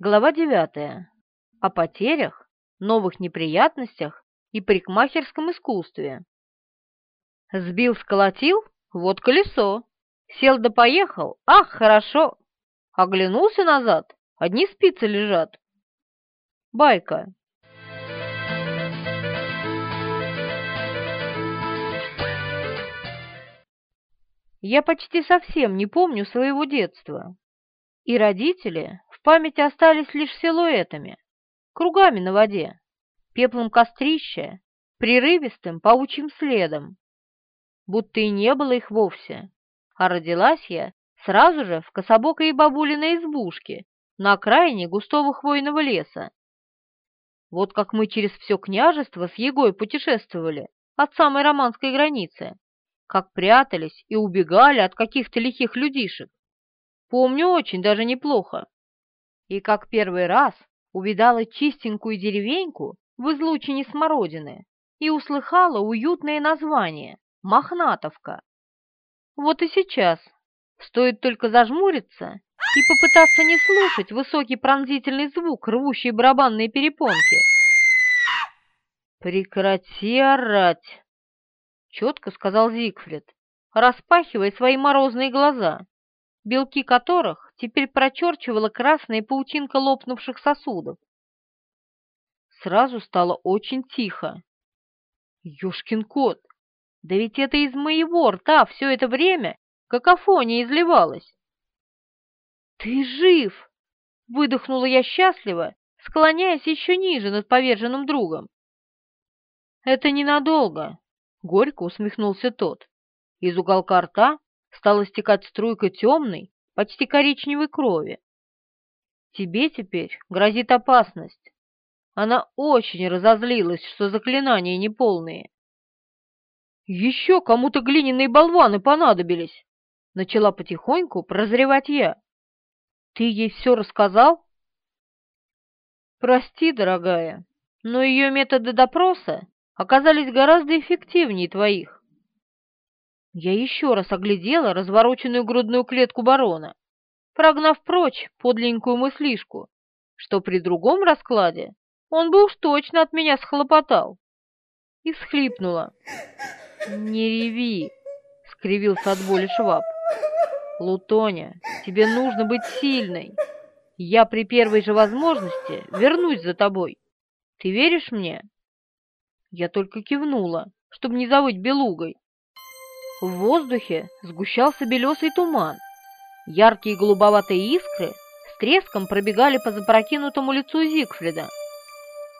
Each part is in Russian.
Глава 9. О потерях, новых неприятностях и парикмахерском искусстве. Сбил-сколотил? Вот колесо. Сел да поехал? Ах, хорошо. Оглянулся назад? Одни спицы лежат. Байка. Я почти совсем не помню своего детства. И родители памяти остались лишь силуэтами, кругами на воде, пеплом кострища, прерывистым паучьим следом. Будто и не было их вовсе, а родилась я сразу же в кособокой бабулиной избушке на окраине густого хвойного леса. Вот как мы через все княжество с Егой путешествовали от самой романской границы, как прятались и убегали от каких-то лихих людишек. Помню очень даже неплохо и как первый раз увидала чистенькую деревеньку в излучине смородины и услыхала уютное название — Мохнатовка. Вот и сейчас стоит только зажмуриться и попытаться не слушать высокий пронзительный звук, рвущий барабанные перепонки. «Прекрати орать!» — четко сказал Зигфрид, распахивая свои морозные глаза, белки которых теперь прочерчивала красная паутинка лопнувших сосудов. Сразу стало очень тихо. Ёшкин кот! Да ведь это из моего рта все это время какофония изливалась. «Ты жив!» — выдохнула я счастливо, склоняясь еще ниже над поверженным другом. «Это ненадолго», — горько усмехнулся тот. Из уголка рта стала стекать струйка темной, почти коричневой крови. Тебе теперь грозит опасность. Она очень разозлилась, что заклинания неполные. Еще кому-то глиняные болваны понадобились. Начала потихоньку прозревать я. Ты ей все рассказал? Прости, дорогая, но ее методы допроса оказались гораздо эффективнее твоих. Я еще раз оглядела развороченную грудную клетку барона, прогнав прочь подленькую мыслишку, что при другом раскладе он бы уж точно от меня схлопотал. И всхлипнула. «Не реви!» — скривился от боли шваб. «Лутоня, тебе нужно быть сильной. Я при первой же возможности вернусь за тобой. Ты веришь мне?» Я только кивнула, чтобы не завыть белугой. В воздухе сгущался белесый туман. Яркие голубоватые искры с треском пробегали по запрокинутому лицу Зигфрида.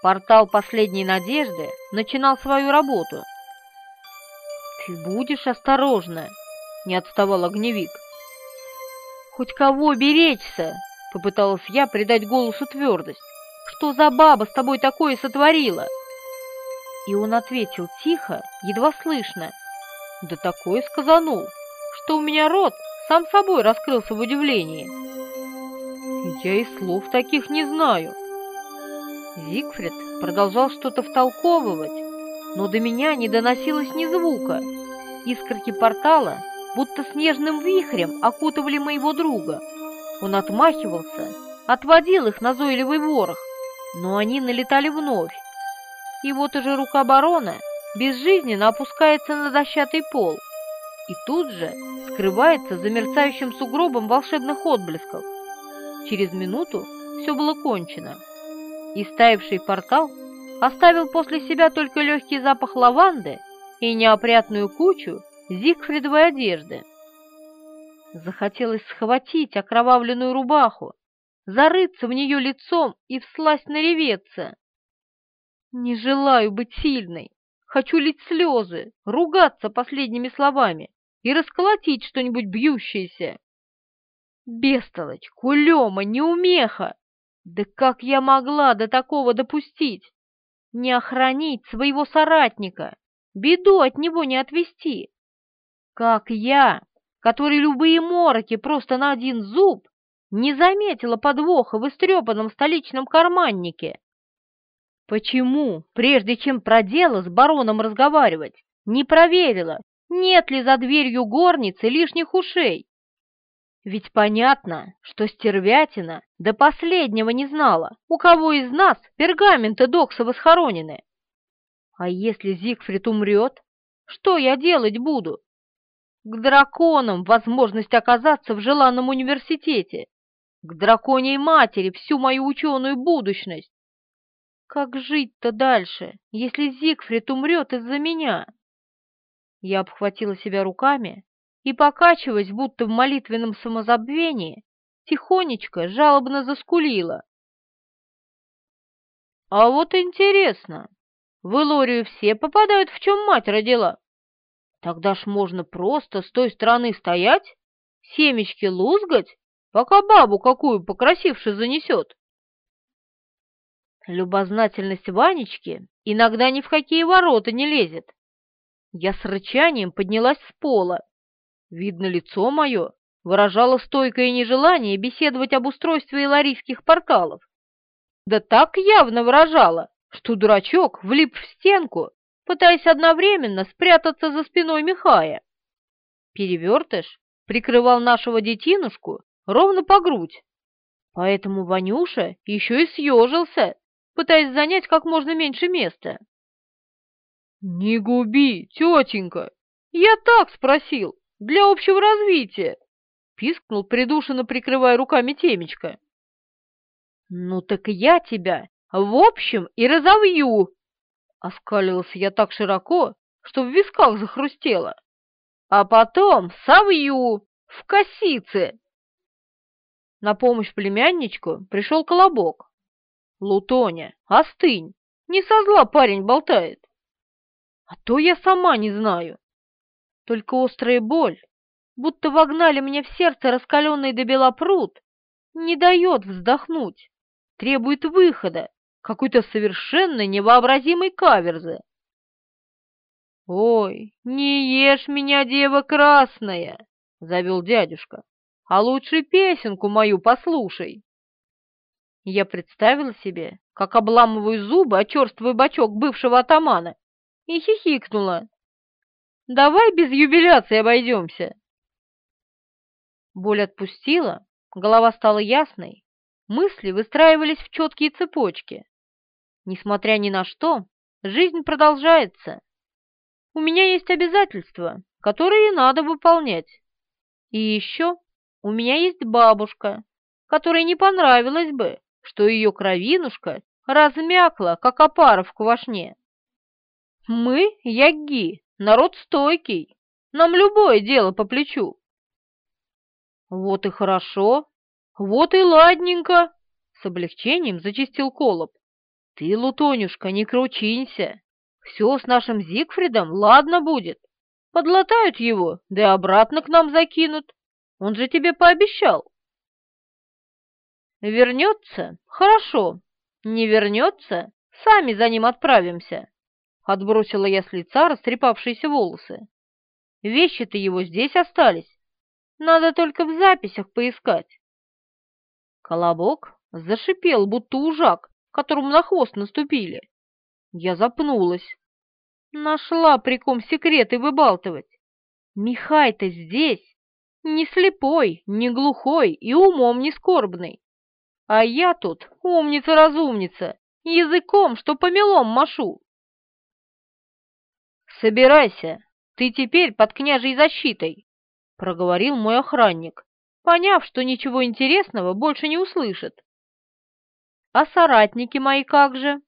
Портал последней надежды начинал свою работу. «Ты будешь осторожна!» — не отставал огневик. «Хоть кого беречься!» — попыталась я придать голосу твердость. «Что за баба с тобой такое сотворила?» И он ответил тихо, едва слышно — да такое сказанул, что у меня рот сам собой раскрылся в удивлении. Я и слов таких не знаю. Зигфрид продолжал что-то втолковывать, но до меня не доносилось ни звука. Искорки портала будто снежным вихрем окутывали моего друга. Он отмахивался, отводил их назойливый ворох, но они налетали вновь. И вот уже рука барона безжизненно опускается на дощатый пол и тут же скрывается за мерцающим сугробом волшебных отблесков. Через минуту все было кончено, и стаивший портал оставил после себя только легкий запах лаванды и неопрятную кучу Зигфридовой одежды. Захотелось схватить окровавленную рубаху, зарыться в нее лицом и всласть нареветься. Не желаю быть сильной, Хочу лить слезы, ругаться последними словами и расколотить что-нибудь бьющееся. Бестолочь, кулема, неумеха! Да как я могла до такого допустить? Не охранить своего соратника, беду от него не отвести. Как я, который любые мороки просто на один зуб, не заметила подвоха в истрепанном столичном карманнике? Почему, прежде чем про дело с бароном разговаривать, не проверила, нет ли за дверью горницы лишних ушей? Ведь понятно, что стервятина до последнего не знала, у кого из нас пергаменты Доксова схоронены. А если Зигфрид умрет, что я делать буду? К драконам возможность оказаться в желанном университете, к драконьей матери всю мою ученую будущность. Как жить-то дальше, если Зигфрид умрет из-за меня? Я обхватила себя руками и, покачиваясь, будто в молитвенном самозабвении, тихонечко, жалобно заскулила. «А вот интересно, в Илорию все попадают, в чем мать родила? Тогда ж можно просто с той стороны стоять, семечки лузгать, пока бабу какую покрасивше занесет». Любознательность Ванечки иногда ни в какие ворота не лезет. Я с рычанием поднялась с пола Видно, лицо мое выражало стойкое нежелание беседовать об устройстве иларийских порталов. Да так явно выражало, что дурачок влип в стенку, пытаясь одновременно спрятаться за спиной Михая. Перевертыш прикрывал нашего детинушку ровно по грудь, поэтому Ванюша еще и съежился, пытаясь занять как можно меньше места. «Не губи, тетенька! Я так спросил, для общего развития!» — пискнул, придушенно прикрывая руками темечко. «Ну так я тебя в общем и разовью!» Оскалился я так широко, что в висках захрустело. «А потом совью в косице!» На помощь племянничку пришел колобок. «Лутоня, остынь! Не со зла парень болтает!» «А то я сама не знаю!» Только острая боль, будто вогнали мне в сердце раскаленный до бела не дает вздохнуть, требует выхода, какой-то совершенно невообразимой каверзы. «Ой, не ешь меня, дева красная!» — завел дядюшка. «А лучше песенку мою послушай!» Я представила себе, как обламываю зубы о черствый бочок бывшего атамана, и хихикнула, Давай без юбиляции обойдемся. Боль отпустила, голова стала ясной, мысли выстраивались в четкие цепочки. Несмотря ни на что, жизнь продолжается. У меня есть обязательства, которые надо выполнять. И еще у меня есть бабушка, которой не понравилось бы, что ее кровинушка размякла, как опара в квашне. Мы, ягги, Народ стойкий, нам любое дело по плечу. Вот и хорошо, вот и ладненько, с облегчением зачистил Колоб. Ты, Лутонюшка, не кручинься, все с нашим Зигфридом ладно будет. Подлатают его, да и обратно к нам закинут. Он же тебе пообещал. Вернется? Хорошо. Не вернется? Сами за ним отправимся. Отбросила я с лица растрепавшиеся волосы. Вещи-то его здесь остались. Надо только в записях поискать. Колобок зашипел, будто ужак, которому на хвост наступили. Я запнулась. Нашла при ком секреты выбалтывать. Михай-то здесь, не слепой, не глухой и умом не скорбный. А я тут умница-разумница, языком, что помелом машу. «Собирайся, ты теперь под княжей защитой», — проговорил мой охранник, поняв, что ничего интересного больше не услышит. «А соратники мои как же?»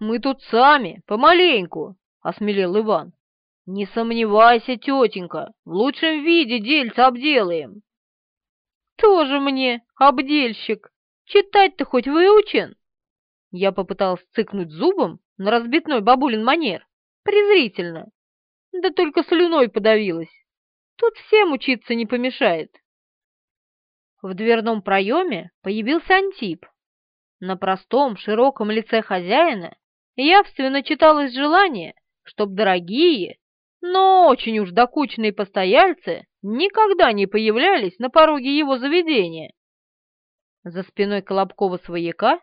«Мы тут сами, помаленьку», — осмелел Иван. «Не сомневайся, тетенька, в лучшем виде дельца обделаем». «Тоже мне обдельщик, читать-то хоть выучен?» Я попытался цыкнуть зубом на разбитной бабулин манер, презрительно. Да только слюной подавилась. Тут всем учиться не помешает. В дверном проеме появился Антип. На простом, широком лице хозяина явственно читалось желание, чтоб дорогие, но очень уж докучные постояльцы никогда не появлялись на пороге его заведения. За спиной Колобкова свояка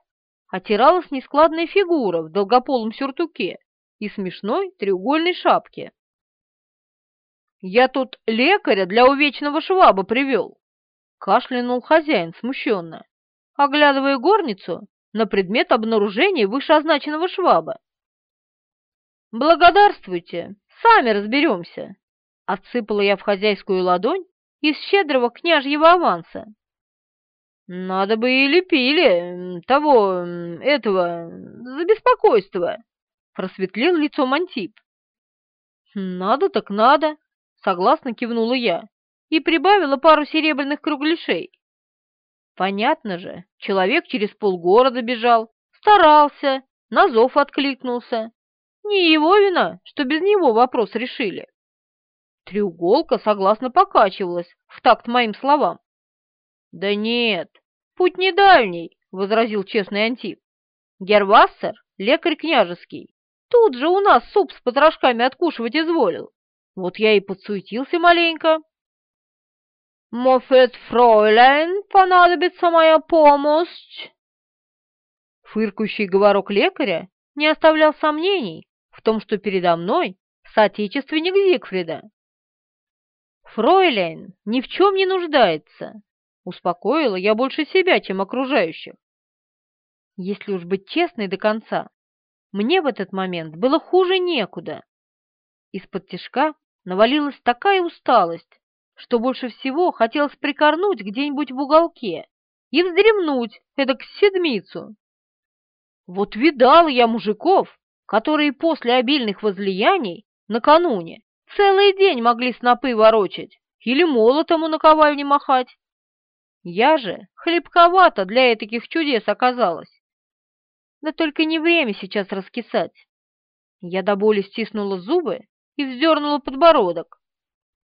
отиралась нескладная фигура в долгополом сюртуке и смешной треугольной шапке. «Я тут лекаря для увечного шваба привел. Кашлянул хозяин смущенно, оглядывая горницу на предмет обнаружения вышеозначенного шваба. «Благодарствуйте, сами разберемся», — отсыпала я в хозяйскую ладонь из щедрого княжьего аванса. «Надо бы и лепили того, этого, за беспокойство», — просветлел лицо Антип. «Надо так надо», — согласно кивнула я и прибавила пару серебряных кругляшей. Понятно же, человек через полгорода бежал, старался, на зов откликнулся. Не его вина, что без него вопрос решили. Треуголка согласно покачивалась в такт моим словам. «Да нет, путь не дальний», — возразил честный Антип. «Гервассер — лекарь княжеский. Тут же у нас суп с потрошками откушивать изволил. Вот я и подсуетился маленько». «Мофет фройляйн понадобится моя помощь?» Фыркающий говорок лекаря не оставлял сомнений в том, что передо мной соотечественник Зигфрида. «Фройляйн ни в чем не нуждается», — успокоила я больше себя, чем окружающих. Если уж быть честной до конца, мне в этот момент было хуже некуда. Из-под тишка навалилась такая усталость, что больше всего хотелось прикорнуть где-нибудь в уголке и вздремнуть эдак седмицу. Вот видал я мужиков, которые после обильных возлияний накануне Целый день могли снопы ворочать или молотом у наковальни махать. Я же хлебковато для этих чудес оказалась. Да только не время сейчас раскисать. Я до боли стиснула зубы и вздернула подбородок.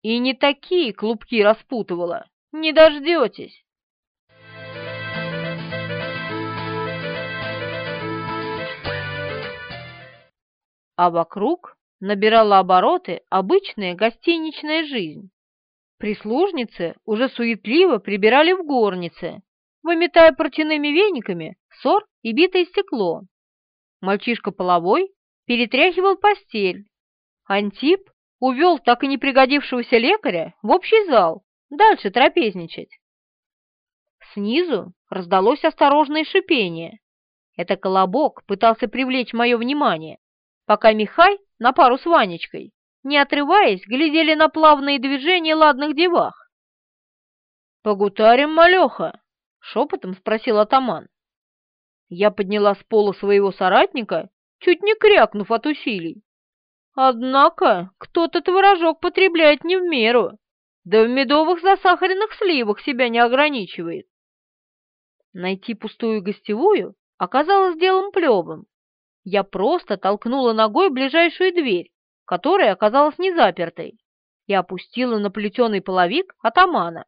И не такие клубки распутывала, не дождетесь. А вокруг набирала обороты обычная гостиничная жизнь. Прислужницы уже суетливо прибирали в горнице, выметая протяными вениками ссор и битое стекло. Мальчишка половой перетряхивал постель. Антип увел так и не пригодившегося лекаря в общий зал, дальше трапезничать. Снизу раздалось осторожное шипение. Это колобок пытался привлечь мое внимание, пока Михай на пару с Ванечкой, не отрываясь, глядели на плавные движения ладных девах. «Погутарим, малеха?» — шепотом спросил атаман. Я подняла с пола своего соратника, чуть не крякнув от усилий. Однако кто-то творожок потребляет не в меру, да в медовых засахаренных сливах себя не ограничивает. Найти пустую гостевую оказалось делом плевым я просто толкнула ногой ближайшую дверь, которая оказалась не запертой, и опустила на плетеный половик атамана.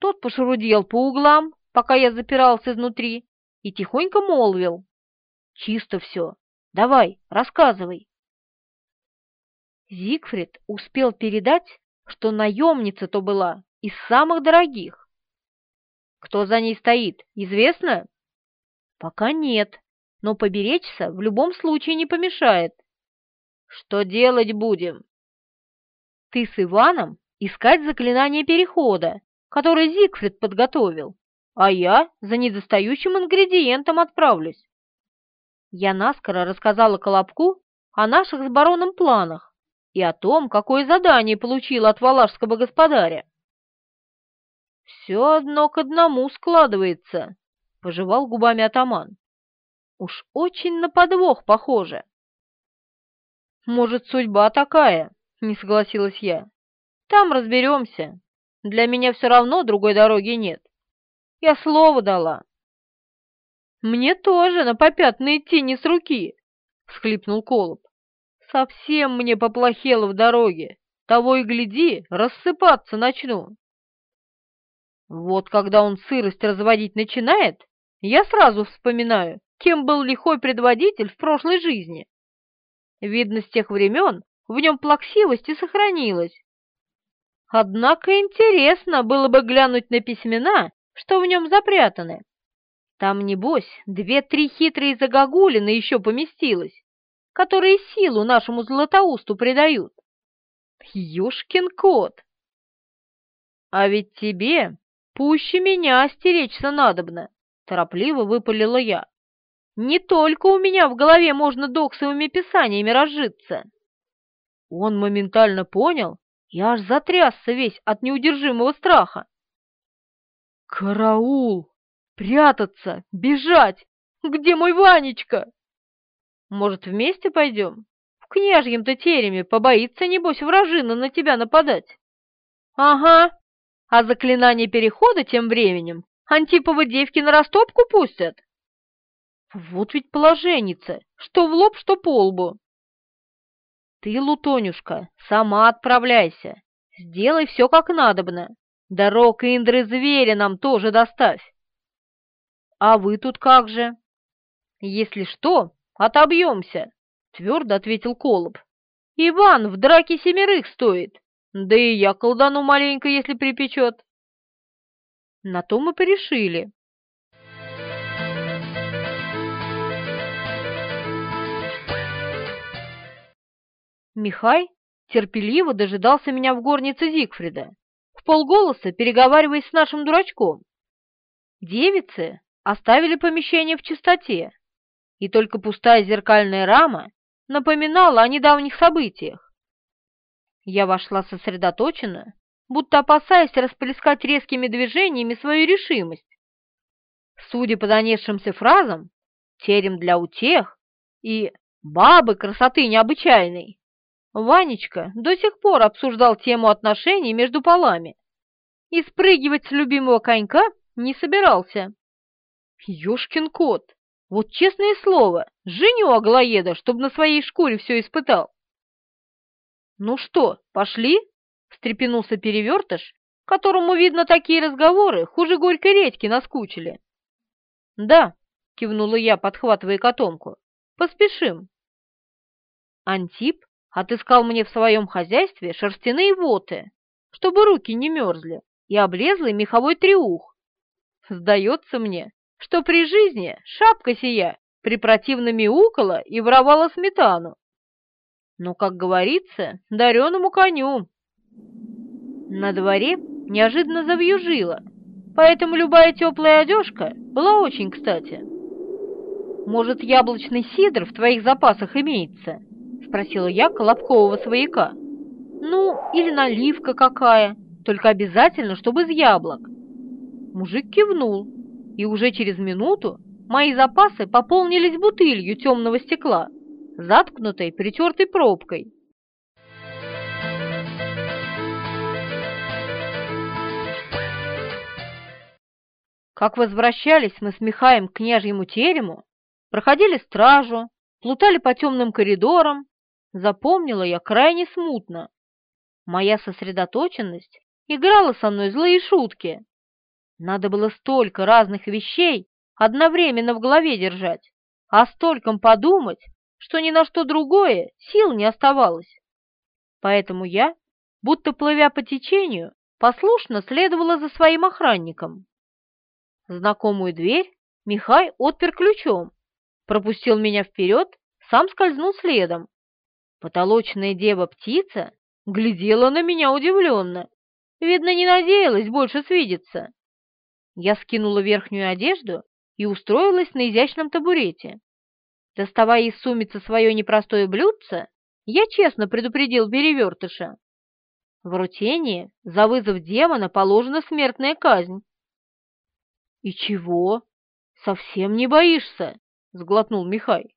Тот пошурудел по углам, пока я запирался изнутри, и тихонько молвил. «Чисто все. Давай, рассказывай». Зигфрид успел передать, что наемница-то была из самых дорогих. Кто за ней стоит, известно? Пока нет, но поберечься в любом случае не помешает. Что делать будем? Ты с Иваном искать заклинание перехода, которое Зигфрид подготовил, а я за недостающим ингредиентом отправлюсь. Я наскоро рассказала Колобку о наших с бароном планах и о том, какое задание получила от валашского господаря. «Все одно к одному складывается», — пожевал губами атаман. Уж очень на подвох похоже. «Может, судьба такая?» — не согласилась я. «Там разберемся. Для меня все равно другой дороги нет. Я слово дала». «Мне тоже на попятные идти не с руки», — всхлипнул Колоб. «Совсем мне поплохело в дороге. Того и гляди, рассыпаться начну». Вот когда он сырость разводить начинает, я сразу вспоминаю, кем был лихой предводитель в прошлой жизни. Видно, с тех времен в нем плаксивость и сохранилась. Однако интересно было бы глянуть на письмена, что в нем запрятаны. Там, небось, две-три хитрые загогулины еще поместилось, которые силу нашему златоусту придают. Юшкин кот! А ведь тебе Пуще меня стеречься надобно, торопливо выпалила я. Не только у меня в голове можно доксовыми писаниями разжиться. Он моментально понял и аж затрясся весь от неудержимого страха. «Караул! Прятаться! Бежать! Где мой Ванечка?» «Может, вместе пойдем? В княжьем-то тереме побоится, небось, вражина на тебя нападать». «Ага, а заклинание перехода тем временем Антиповы девки на растопку пустят?» «Вот ведь положенница, что в лоб, что по лбу». «Ты, Лутонюшка, сама отправляйся, сделай все как надобно, дорог Индры зверя нам тоже доставь». «А вы тут как же?» «Если что, отобьемся», — твердо ответил Колоб. «Иван в драке семерых стоит, да и я колдану маленько, если припечет». На то мы порешили. Михай терпеливо дожидался меня в горнице Зигфрида, в полголоса переговариваясь с нашим дурачком. Девицы оставили помещение в чистоте, и только пустая зеркальная рама напоминала о недавних событиях. Я вошла сосредоточенно, будто опасаясь расплескать резкими движениями свою решимость. Судя по донесшимся фразам, терем для утех и бабы красоты необычайной, Ванечка до сих пор обсуждал тему отношений между полами и спрыгивать с любимого конька не собирался. Ёшкин кот, вот честное слово, женю Аглоеда, чтобы на своей шкуре все испытал. Ну что, пошли? встрепенулся перевертыш, которому, видно, такие разговоры хуже горькой редьки наскучили. «Да», — кивнула я, подхватывая котомку, — «поспешим». Антип отыскал мне в своем хозяйстве шерстяные воты, чтобы руки не мерзли, и облезлый меховой треух. Сдается мне, что при жизни шапка сия препротивно мяукала и воровала сметану. Но, как говорится, дареному коню на дворе неожиданно завьюжило, поэтому любая теплая одежка была очень кстати. «Может, яблочный сидр в твоих запасах имеется?» — спросила я колобкового свояка. «Ну, или наливка какая, только обязательно, чтобы из яблок». Мужик кивнул, и уже через минуту мои запасы пополнились бутылью темного стекла, заткнутой притертой пробкой. Как возвращались мы с Михаем к княжьему терему, проходили стражу, плутали по темным коридорам, запомнила я крайне смутно. Моя сосредоточенность играла со мной злые шутки. Надо было столько разных вещей одновременно в голове держать, а стольком подумать, что ни на что другое сил не оставалось. Поэтому я, будто плывя по течению, послушно следовала за своим охранником. Знакомую дверь Михай отпер ключом, пропустил меня вперед, сам скользнул следом. Потолочная дева-птица глядела на меня удивленно. Видно, не надеялась больше свидеться. Я скинула верхнюю одежду и устроилась на изящном табурете. Доставая из сумицы свое непростое блюдце, я честно предупредил перевертыша. В Рутении за вызов демона положена смертная казнь. «И чего? Совсем не боишься?» — сглотнул Михай.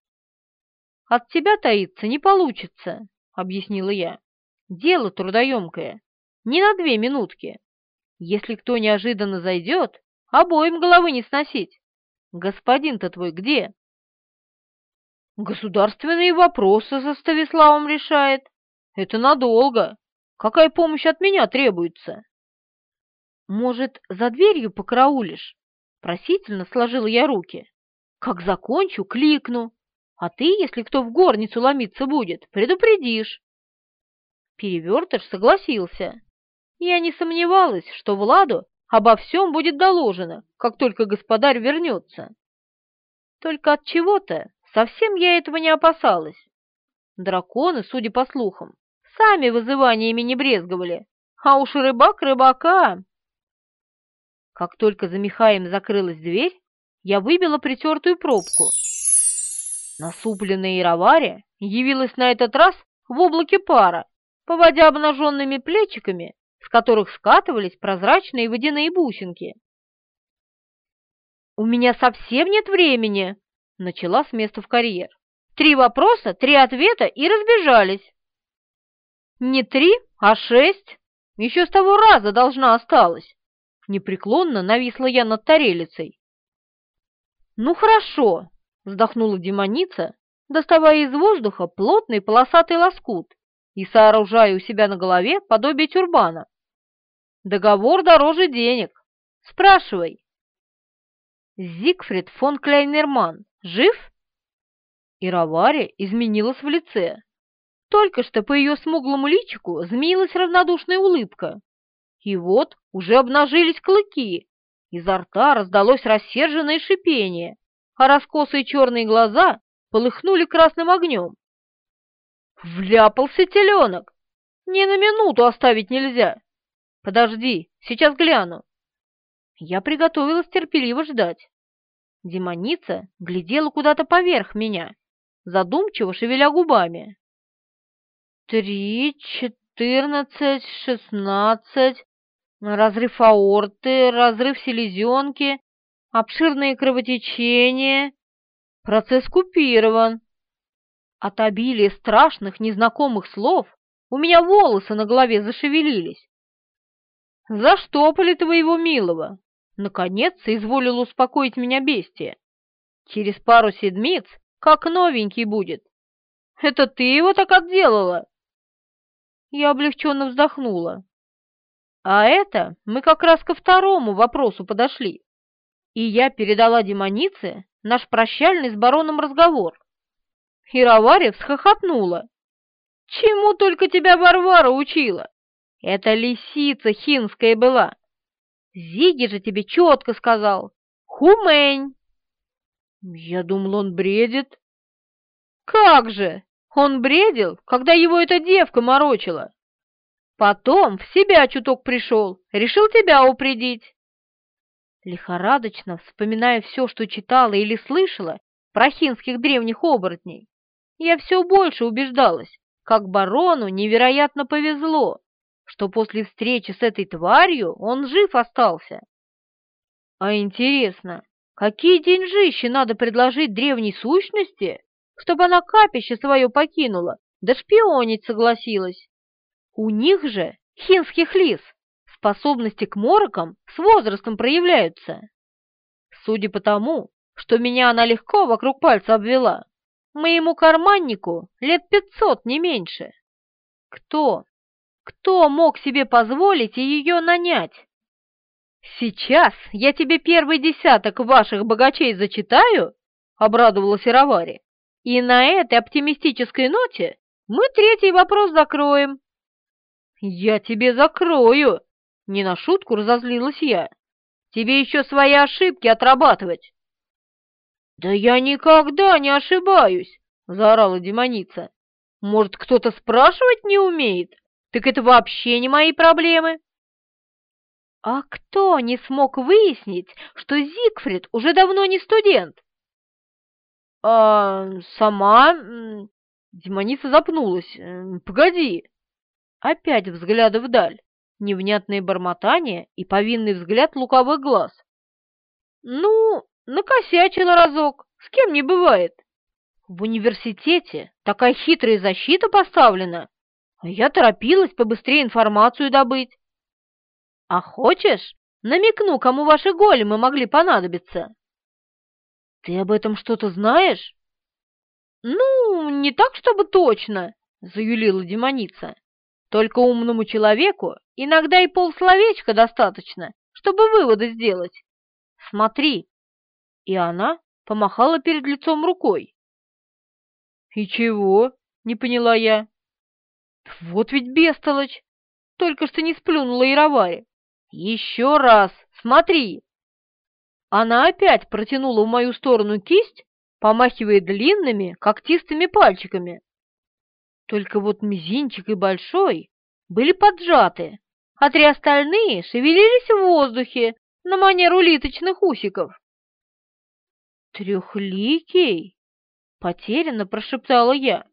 «От тебя таиться не получится», — объяснила я. «Дело трудоемкое, не на две минутки. Если кто неожиданно зайдет, обоим головы не сносить. Господин-то твой где?» «Государственные вопросы со Ставиславом решает. Это надолго. Какая помощь от меня требуется?» «Может, за дверью покараулишь?» Просительно сложила я руки. Как закончу, кликну. А ты, если кто в горницу ломиться будет, предупредишь. Перевертыш согласился. Я не сомневалась, что Владу обо всем будет доложено, как только господарь вернется. Только от чего-то совсем я этого не опасалась. Драконы, судя по слухам, сами вызываниями не брезговали, а уж рыбак рыбака Как только за Михаем закрылась дверь, я выбила притертую пробку. Насупленная Иравария явилась на этот раз в облаке пара, поводя обнаженными плечиками, с которых скатывались прозрачные водяные бусинки. «У меня совсем нет времени!» — начала с места в карьер. «Три вопроса, три ответа и разбежались!» «Не три, а шесть! Еще с того раза должна осталась!» Непреклонно нависла я над тарелицей. «Ну хорошо!» — вздохнула демоница, доставая из воздуха плотный полосатый лоскут и сооружая у себя на голове подобие тюрбана. «Договор дороже денег. Спрашивай». «Зигфрид фон Кляйнерман жив?» Иравари изменилась в лице. Только что по ее смуглому личику змеилась равнодушная улыбка. И вот уже обнажились клыки, изо рта раздалось рассерженное шипение, а раскосые черные глаза полыхнули красным огнем. Вляпался теленок! Ни на минуту оставить нельзя. Подожди, сейчас гляну. Я приготовилась терпеливо ждать. Демоница глядела куда-то поверх меня, задумчиво шевеля губами. Три, четырнадцать, шестнадцать, разрыв аорты, разрыв селезенки, обширные кровотечения. Процесс купирован. От обилия страшных незнакомых слов у меня волосы на голове зашевелились. «Заштопали твоего милого!» Наконец изволил успокоить меня бестия. «Через пару седмиц как новенький будет. Это ты его так отделала?» Я облегченно вздохнула. А это мы как раз ко второму вопросу подошли. И я передала демонице наш прощальный с бароном разговор. И Равария всхохотнула. «Чему только тебя Варвара учила? Это лисица хинская была. Зиги же тебе четко сказал. Хумень!» Я думал, он бредит. «Как же! Он бредил, когда его эта девка морочила. Потом в себя чуток пришел, решил тебя упредить. Лихорадочно, вспоминая все, что читала или слышала про хинских древних оборотней, я все больше убеждалась, как барону невероятно повезло, что после встречи с этой тварью он жив остался. А интересно, какие деньжищи надо предложить древней сущности, чтобы она капище свое покинула, да шпионить согласилась. У них же, хинских лис, способности к морокам с возрастом проявляются. Судя по тому, что меня она легко вокруг пальца обвела, моему карманнику лет пятьсот, не меньше. Кто, кто мог себе позволить ее нанять? Сейчас я тебе первый десяток ваших богачей зачитаю, — обрадовалась Ировари. И на этой оптимистической ноте мы третий вопрос закроем. Я тебе закрою, не на шутку разозлилась я. Тебе еще свои ошибки отрабатывать. Да я никогда не ошибаюсь, заорала демоница. Может, кто-то спрашивать не умеет? Так это вообще не мои проблемы. А кто не смог выяснить, что Зигфрид уже давно не студент? «А сама...» Демоница запнулась. «Э, «Погоди!» Опять взгляды вдаль, невнятные бормотания и повинный взгляд луковых глаз. «Ну, накосячила разок, с кем не бывает. В университете такая хитрая защита поставлена, а я торопилась побыстрее информацию добыть. А хочешь, намекну, кому ваши големы могли понадобиться?» «Ты об этом что-то знаешь?» «Ну, не так, чтобы точно», — заюлила демоница. «Только умному человеку иногда и полсловечка достаточно, чтобы выводы сделать. Смотри!» И она помахала перед лицом рукой. «И чего?» — не поняла я. «Вот ведь бестолочь! Только что не сплюнула Яроваре. Еще раз, смотри!» Она опять протянула в мою сторону кисть, помахивая длинными когтистыми пальчиками. Только вот мизинчик и большой были поджаты, а три остальные шевелились в воздухе, на манер улиточных усиков. «Трехликий?» — потерянно прошептала я.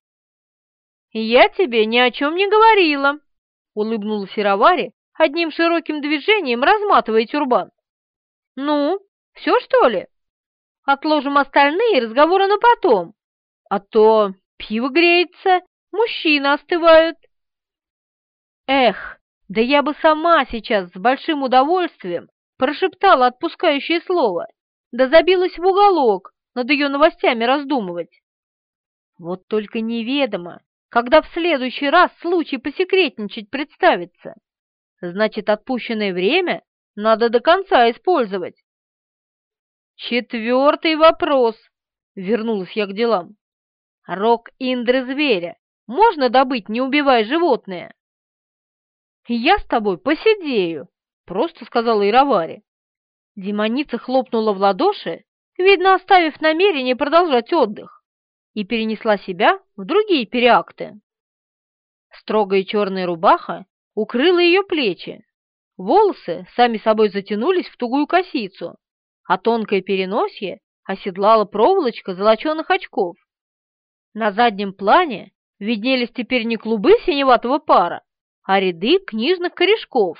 «Я тебе ни о чем не говорила», — улыбнулась Сировари, одним широким движением разматывая тюрбан. «Ну, все, что ли? Отложим остальные разговоры на потом, а то пиво греется, мужчины остывают». «Эх, да я бы сама сейчас с большим удовольствием прошептала отпускающее слово, да забилась в уголок над ее новостями раздумывать. Вот только неведомо, когда в следующий раз случай посекретничать представится. Значит, отпущенное время надо до конца использовать. Четвертый вопрос. Вернулась я к делам. Рог индры зверя можно добыть, не убивая животное? Я с тобой посидею, просто сказала Иравари. Демоница хлопнула в ладоши, видно, оставив намерение продолжать отдых, и перенесла себя в другие переакты. Строгая черная рубаха укрыла ее плечи, волосы сами собой затянулись в тугую косицу, а тонкое переносье оседлала проволочка золоченых очков. На заднем плане виднелись теперь не клубы синеватого пара, а ряды книжных корешков.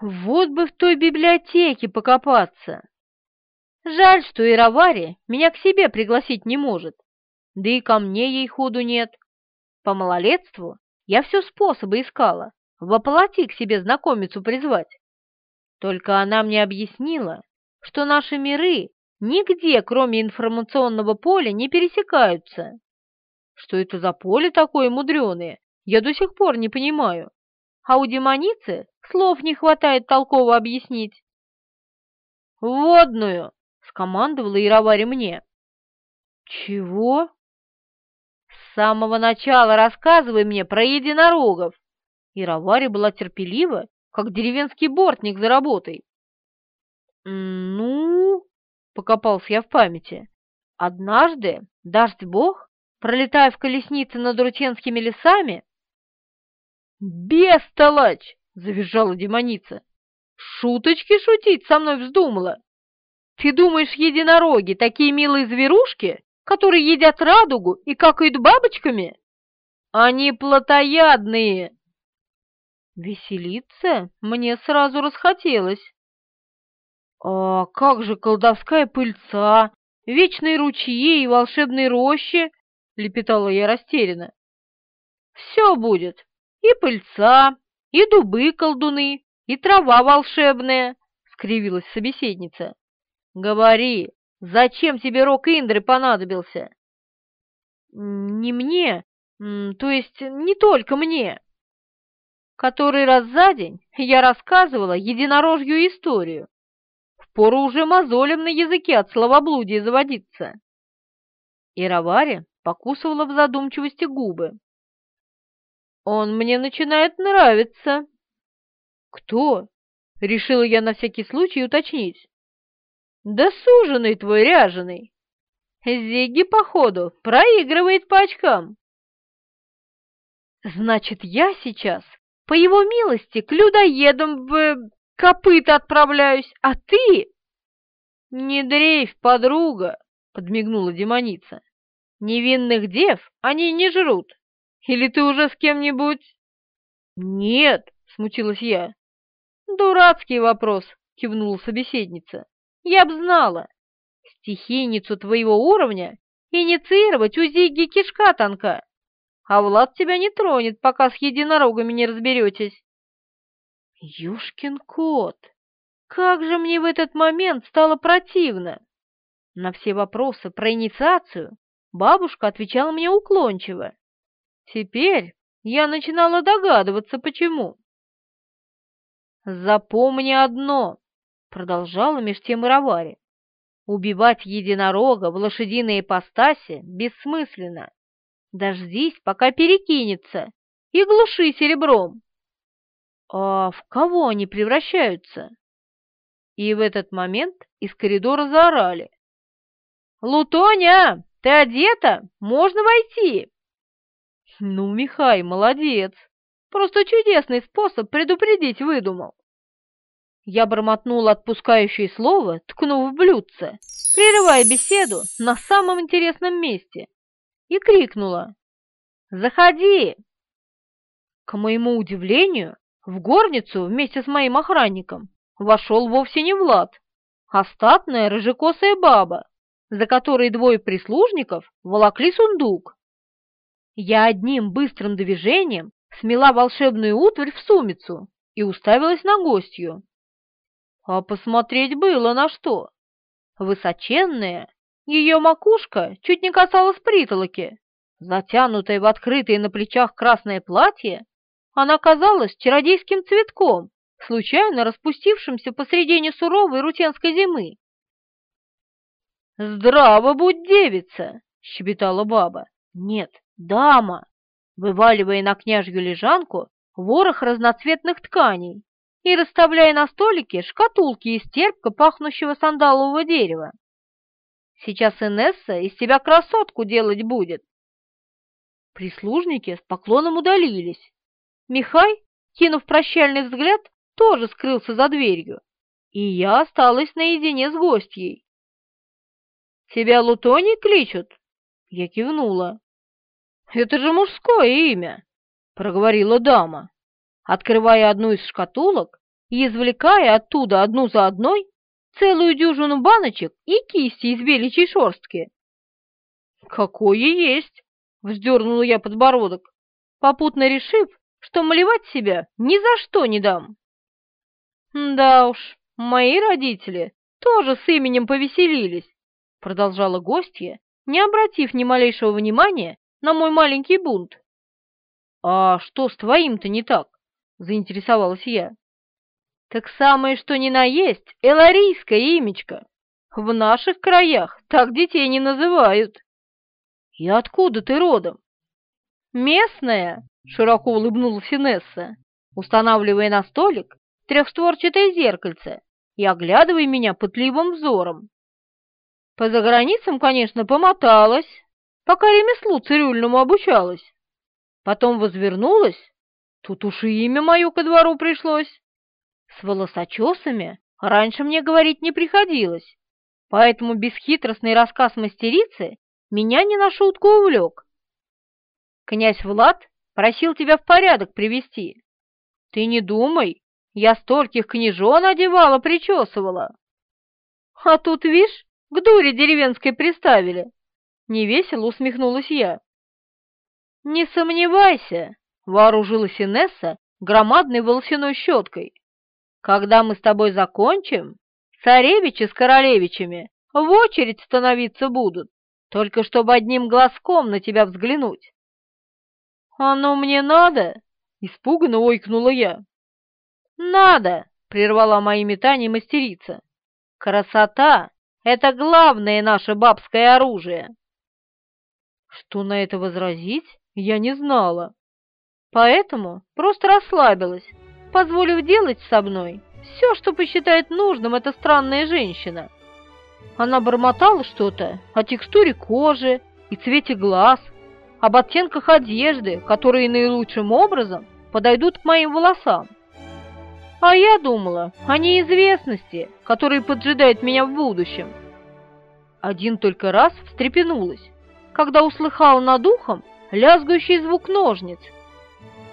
Вот бы в той библиотеке покопаться. Жаль, что Иравари меня к себе пригласить не может, да и ко мне ей ходу нет. По малолетству я все способы искала, воплоти к себе знакомицу призвать. Только она мне объяснила, что наши миры нигде, кроме информационного поля, не пересекаются. Что это за поле такое мудреное, я до сих пор не понимаю. А у демоницы Слов не хватает толково объяснить. «Водную!» — скомандовала Яровари мне. «Чего?» «С самого начала рассказывай мне про единорогов!» Яровари была терпелива, как деревенский бортник за работой. «Ну...» — покопался я в памяти. «Однажды, даст бог, пролетая в колеснице над Рутенскими лесами...» «Бестолочь!» — завизжала демоница. «Шуточки шутить со мной вздумала? Ты думаешь, единороги такие милые зверушки, которые едят радугу и какают бабочками? Они плотоядные!» Веселиться мне сразу расхотелось. «А как же колдовская пыльца, вечные ручьи и волшебные рощи?» — лепетала я растерянно. «Все будет, и пыльца, и дубы-колдуны, и трава волшебная, — скривилась собеседница. — Говори, зачем тебе рок Индры понадобился? — Не мне, то есть не только мне. Который раз за день я рассказывала единорожью историю. Впору уже мозолем на языке от словоблудия заводиться. И Равари покусывала в задумчивости губы. Он мне начинает нравиться. Кто? Решила я на всякий случай уточнить. Да суженый твой ряженый. Зигги, походу, проигрывает по очкам. Значит, я сейчас, по его милости, к людоедам в копыта отправляюсь, а ты... Не дрейфь, подруга, подмигнула демоница. Невинных дев они не жрут. Или ты уже с кем-нибудь?» «Нет», — смутилась я. «Дурацкий вопрос», — кивнула собеседница. «Я б знала. Стихийницу твоего уровня инициировать у Зиги кишка тонка, а Влад тебя не тронет, пока с единорогами не разберетесь». «Юшкин кот! Как же мне в этот момент стало противно!» На все вопросы про инициацию бабушка отвечала мне уклончиво. Теперь я начинала догадываться, почему. «Запомни одно», — продолжала меж тем Равари. «Убивать единорога в лошадиной ипостаси бессмысленно. Дождись, пока перекинется, и глуши серебром». «А в кого они превращаются?» И в этот момент из коридора заорали. «Лутоня, ты одета? Можно войти!» Ну, Михай, молодец. Просто чудесный способ предупредить выдумал. Я бормотнула отпускающее слово, ткнув в блюдце, прерывая беседу на самом интересном месте, и крикнула «Заходи!». К моему удивлению, в горницу вместе с моим охранником вошел вовсе не Влад, а статная рыжекосая баба, за которой двое прислужников волокли сундук. Я одним быстрым движением смела волшебную утварь в сумицу и уставилась на гостью. А посмотреть было на что. Высоченная, ее макушка чуть не касалась притолоки, затянутая в открытое на плечах красное платье, она казалась чародейским цветком, случайно распустившимся посредине суровой рутенской зимы. «Здраво будь, девица!» — щебетала баба. «Нет, дама!» вываливая на княжью лежанку ворох разноцветных тканей и расставляя на столике шкатулки из терпко пахнущего сандалового дерева. Сейчас Инесса из себя красотку делать будет. Прислужники с поклоном удалились. Михай, кинув прощальный взгляд, тоже скрылся за дверью, и я осталась наедине с гостьей. «Тебя Лутоний кличут?» Я кивнула. «Это же мужское имя!» — проговорила дама, открывая одну из шкатулок и извлекая оттуда одну за одной целую дюжину баночек и кисти из беличьей шерстки. «Какое есть!» — вздернула я подбородок, попутно решив, что малевать себя ни за что не дам. «Да уж, мои родители тоже с именем повеселились», — продолжала гостья, не обратив ни малейшего внимания на мой маленький бунт. «А что с твоим-то не так?» — заинтересовалась я. «Так самое, что ни на есть, эларийское имечко. В наших краях так детей не называют». «И откуда ты родом?» «Местная», — широко улыбнулась Инесса, устанавливая на столик трехстворчатое зеркальце и оглядывая меня пытливым взором. По заграницам, конечно, помоталась, пока ремеслу цирюльному обучалась. Потом возвернулась, тут уж и имя мое ко двору пришлось. С волосочесами раньше мне говорить не приходилось, поэтому бесхитростный рассказ мастерицы меня не на шутку увлек. Князь Влад просил тебя в порядок привести. Ты не думай, я стольких княжон одевала, причесывала. А тут, вишь, к дуре деревенской приставили. Невесело усмехнулась я. «Не сомневайся», — вооружилась Инесса громадной волосяной щеткой. «Когда мы с тобой закончим, царевичи с королевичами в очередь становиться будут, только чтобы одним глазком на тебя взглянуть». «Оно мне надо?» — испуганно ойкнула я. «Надо!» — прервала мои метания мастерица. «Красота — это главное наше бабское оружие!» Что на это возразить, я не знала. Поэтому просто расслабилась, позволив делать со мной все, что посчитает нужным эта странная женщина. Она бормотала что-то о текстуре кожи и цвете глаз, об оттенках одежды, которые наилучшим образом подойдут к моим волосам. А я думала о неизвестности, которая поджидает меня в будущем. Один только раз встрепенулась когда услыхал над ухом лязгающий звук ножниц,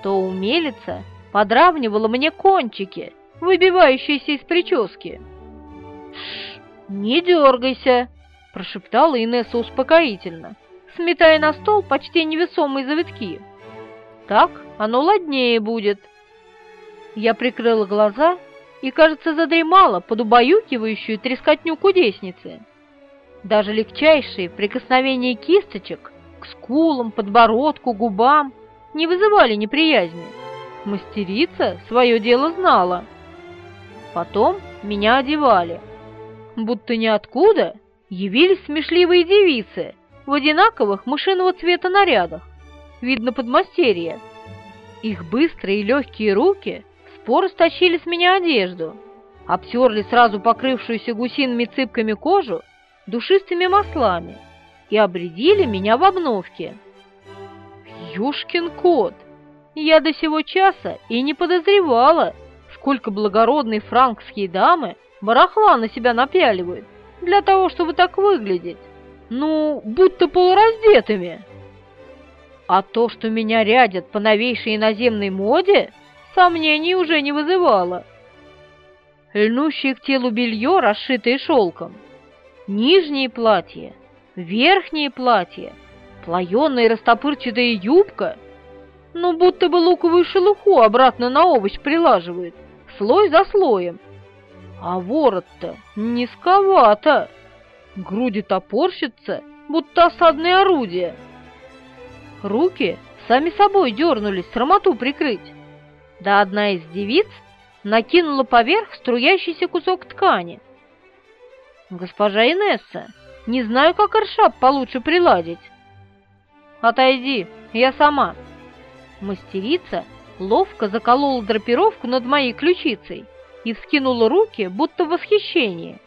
то умелица подравнивала мне кончики, выбивающиеся из прически. «Шш, не дергайся!» – прошептала Инесса успокоительно, сметая на стол почти невесомые завитки. «Так оно ладнее будет». Я прикрыла глаза и, кажется, задремала под убаюкивающую трескотню кудесницы. Даже легчайшие прикосновения кисточек к скулам, подбородку, губам не вызывали неприязни. Мастерица свое дело знала. Потом меня одевали. Будто ниоткуда явились смешливые девицы в одинаковых мышиного цвета нарядах, видно подмастерье. Их быстрые и легкие руки споро стащили с меня одежду, обтерли сразу покрывшуюся гусиными цыпками кожу душистыми маслами и обредили меня в обновке. Юшкин кот! Я до сего часа и не подозревала, сколько благородные франкские дамы барахла на себя напяливают для того, чтобы так выглядеть, ну, будто полураздетыми. А то, что меня рядят по новейшей иноземной моде, сомнений уже не вызывало. Льнущее к телу белье, расшитое шелком, нижние платья, верхние платья, плаеная растопырчатая юбка, ну, будто бы луковую шелуху обратно на овощ прилаживают, слой за слоем. А ворот-то низковато, груди топорщатся, будто осадное орудие. Руки сами собой дернулись срамоту прикрыть. Да одна из девиц накинула поверх струящийся кусок ткани. «Госпожа Инесса, не знаю, как аршап получше приладить». «Отойди, я сама». Мастерица ловко заколола драпировку над моей ключицей и вскинула руки, будто в восхищении.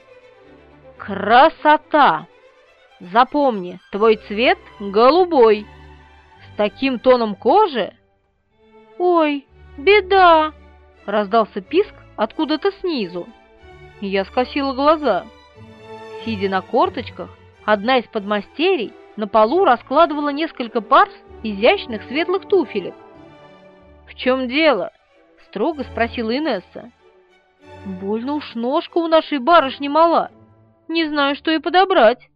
«Красота! Запомни, твой цвет голубой!» С таким тоном кожи? Ой, беда! Раздался писк откуда-то снизу. Я скосила глаза. Сидя на корточках, одна из подмастерий на полу раскладывала несколько пар изящных светлых туфелек. «В чем дело?» — строго спросила Инесса. «Больно уж ножка у нашей барышни мала. Не знаю, что и подобрать».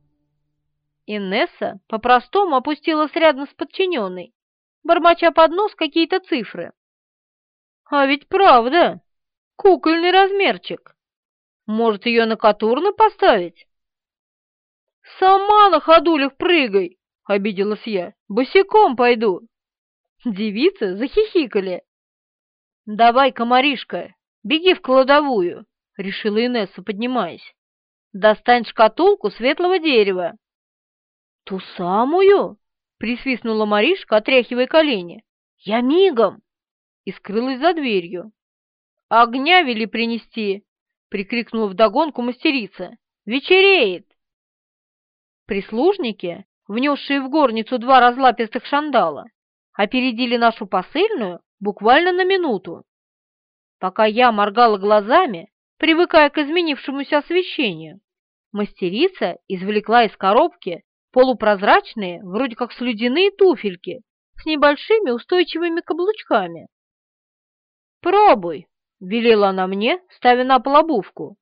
Инесса по-простому опустилась рядом с подчиненной, бормоча под нос какие-то цифры. «А ведь правда, кукольный размерчик. Может, ее на катурну поставить?» «Сама на ходулях прыгай!» — обиделась я. «Босиком пойду!» Девицы захихикали. «Давай, комаришка, беги в кладовую!» — решила Инесса, поднимаясь. «Достань шкатулку светлого дерева, «Ту самую?» — присвистнула Маришка, отряхивая колени. «Я мигом!» И скрылась за дверью. «Огня вели принести!» — прикрикнула вдогонку мастерица. «Вечереет!» Прислужники, внесшие в горницу два разлапистых шандала, опередили нашу посыльную буквально на минуту. Пока я моргала глазами, привыкая к изменившемуся освещению, мастерица извлекла из коробки полупрозрачные, вроде как слюдяные туфельки с небольшими устойчивыми каблучками. «Пробуй!» — велела она мне, ставя на пол.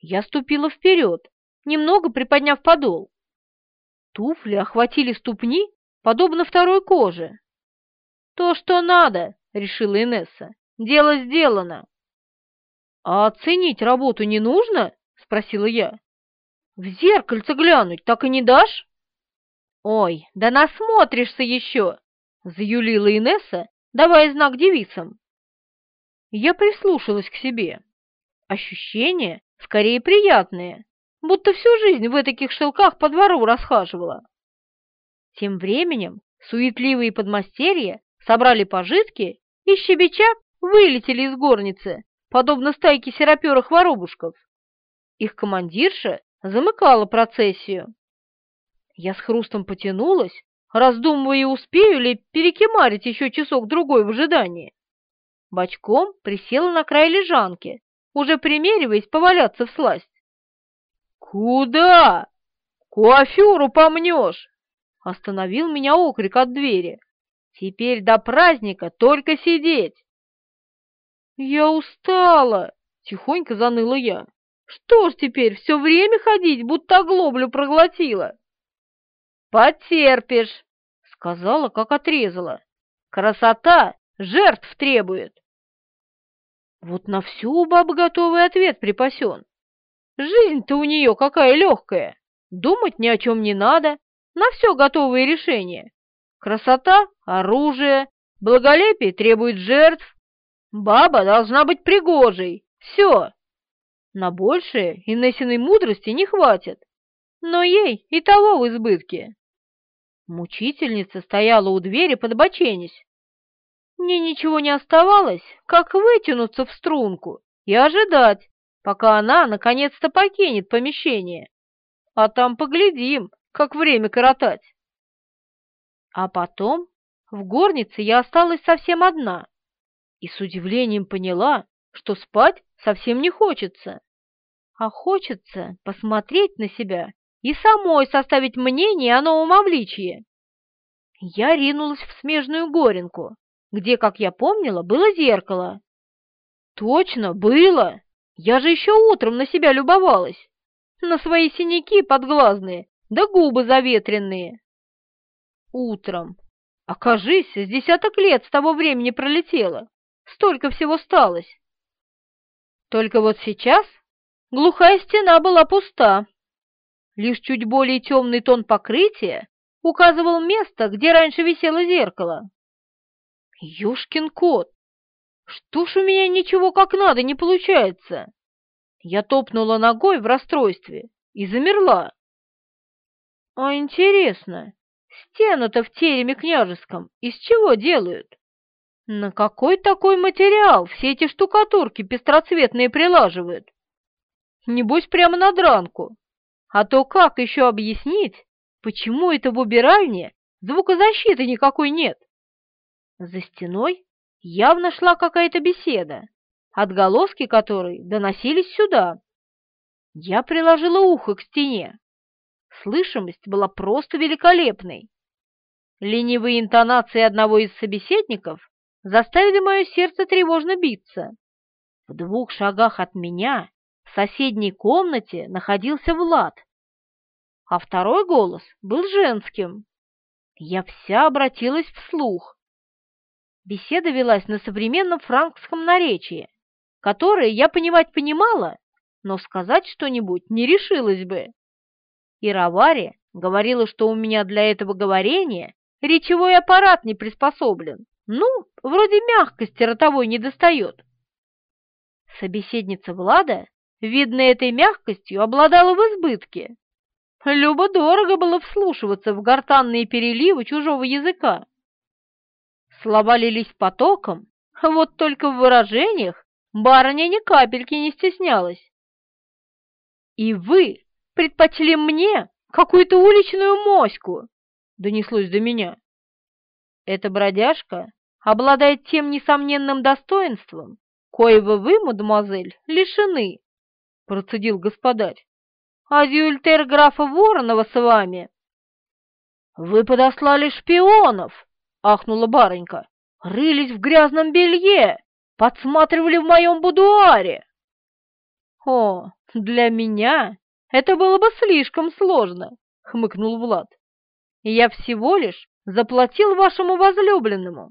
Я ступила вперед, немного приподняв подол. Туфли охватили ступни, подобно второй коже. «То, что надо!» — решила Инесса. «Дело сделано!» «А оценить работу не нужно?» — спросила я. В зеркальце глянуть так и не дашь? Ой, да насмотришься еще, заюлила Инесса, давая знак девицам. Я прислушалась к себе. Ощущения скорее приятные, будто всю жизнь в таких шелках по двору расхаживала. Тем временем суетливые подмастерья собрали пожитки и щебеча вылетели из горницы, подобно стайке сероперых воробушков. Их командирша замыкала процессию. Я с хрустом потянулась, раздумывая, успею ли перекимарить еще часок-другой в ожидании. Бочком присела на край лежанки, уже примериваясь поваляться в сласть. «Куда? Куафюру помнешь!» Остановил меня окрик от двери. «Теперь до праздника только сидеть!» «Я устала!» — тихонько заныла я. Что ж теперь, все время ходить, будто оглоблю проглотила? Потерпишь, сказала, как отрезала. Красота жертв требует. Вот на всю у бабы готовый ответ припасен. Жизнь-то у нее какая легкая. Думать ни о чем не надо, на все готовые решения. Красота — оружие, благолепие требует жертв. Баба должна быть пригожей. Все. На большее Инессиной мудрости не хватит, но ей и того в избытке. Мучительница стояла у двери, подбоченясь. Мне ничего не оставалось, как вытянуться в струнку и ожидать, пока она наконец-то покинет помещение. А там поглядим, как время коротать. А потом в горнице я осталась совсем одна и с удивлением поняла, что спать совсем не хочется. А хочется посмотреть на себя и самой составить мнение о новом обличье. Я ринулась в смежную горенку, где, как я помнила, было зеркало. Точно, было! Я же еще утром на себя любовалась. На свои синяки подглазные, да губы заветренные. Утром. Окажись, с десяток лет с того времени пролетело. Столько всего сталось. Только вот сейчас глухая стена была пуста. Лишь чуть более темный тон покрытия указывал место, где раньше висело зеркало. Ёшкин кот! Что ж у меня ничего как надо не получается? Я топнула ногой в расстройстве и замерла. А интересно, стену-то в тереме княжеском из чего делают? На какой такой материал все эти штукатурки пестроцветные прилаживают? Небось, прямо на дранку. А то как еще объяснить, почему это в убиральне звукозащиты никакой нет? За стеной явно шла какая-то беседа, отголоски которой доносились сюда. Я приложила ухо к стене. Слышимость была просто великолепной. Ленивые интонации одного из собеседников заставили мое сердце тревожно биться. В двух шагах от меня в соседней комнате находился Влад, а второй голос был женским. Я вся обратилась вслух. Беседа велась на современном франкском наречии, которое я понимать понимала, но сказать что-нибудь не решилась бы. И Равари говорила, что у меня для этого говорения речевой аппарат не приспособлен. Ну, вроде мягкости ротовой не достает. Собеседница Влада, видно этой мягкостью, обладала в избытке. Любо-дорого было вслушиваться в гортанные переливы чужого языка. Слова лились потоком, вот только в выражениях барыня ни капельки не стеснялась. «И вы предпочли мне какую-то уличную моську!» — донеслось до меня. Эта бродяжка обладает тем несомненным достоинством, коего вы, мадемуазель, лишены, — процедил господарь. Адюльтер графа Воронова с вами. Вы подослали шпионов, — ахнула барынька. Рылись в грязном белье, подсматривали в моем будуаре. О, для меня это было бы слишком сложно, — хмыкнул Влад. Я всего лишь заплатил вашему возлюбленному.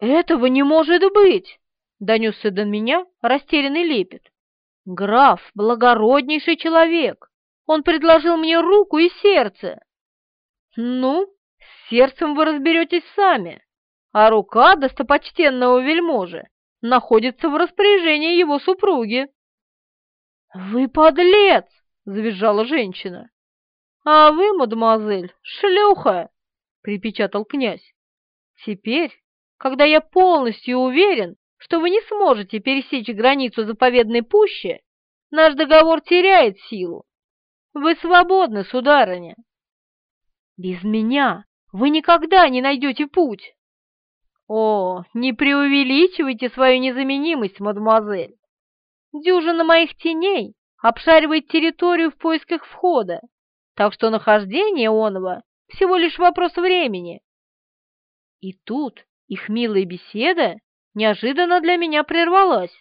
«Этого не может быть!» — донесся до меня растерянный лепет. «Граф — благороднейший человек. Он предложил мне руку и сердце». «Ну, сердцем вы разберетесь сами, а рука достопочтенного вельможи находится в распоряжении его супруги». «Вы подлец!» — завизжала женщина. «А вы, мадемуазель, шлюха!» — припечатал князь. «Теперь когда я полностью уверен, что вы не сможете пересечь границу заповедной пущи, наш договор теряет силу. Вы свободны, сударыня. Без меня вы никогда не найдете путь. О, не преувеличивайте свою незаменимость, мадемуазель. Дюжина моих теней обшаривает территорию в поисках входа, так что нахождение оного всего лишь вопрос времени. И тут их милая беседа неожиданно для меня прервалась.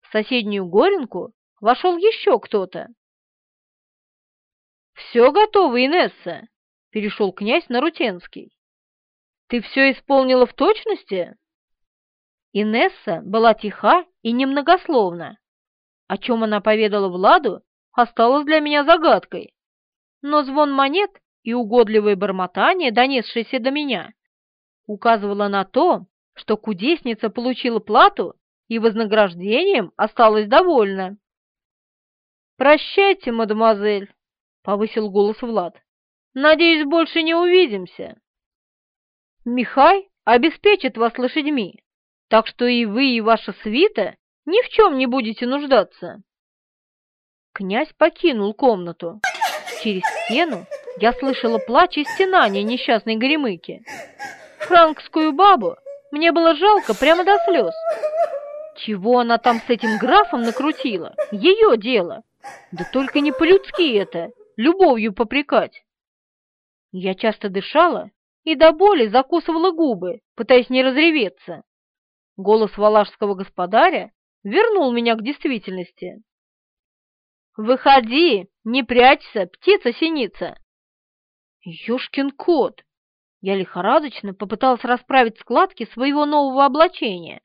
В соседнюю горенку вошел еще кто-то. «Все готово, Инесса!» — перешел князь на Рутенский. «Ты все исполнила в точности?» Инесса была тиха и немногословна. О чем она поведала Владу, осталось для меня загадкой. Но звон монет и угодливое бормотание, донесшееся до меня, указывала на то, что кудесница получила плату и вознаграждением осталась довольна. «Прощайте, мадемуазель», — повысил голос Влад. «Надеюсь, больше не увидимся. Михай обеспечит вас лошадьми, так что и вы, и ваша свита ни в чем не будете нуждаться». Князь покинул комнату. Через стену я слышала плач и стенание несчастной горемыки. Франкскую бабу мне было жалко прямо до слез. Чего она там с этим графом накрутила? Ее дело. Да только не по-людски это, любовью попрекать. Я часто дышала и до боли закусывала губы, пытаясь не разреветься. Голос валашского господаря вернул меня к действительности. «Выходи, не прячься, птица-синица!» «Ёшкин кот!» Я лихорадочно попыталась расправить складки своего нового облачения.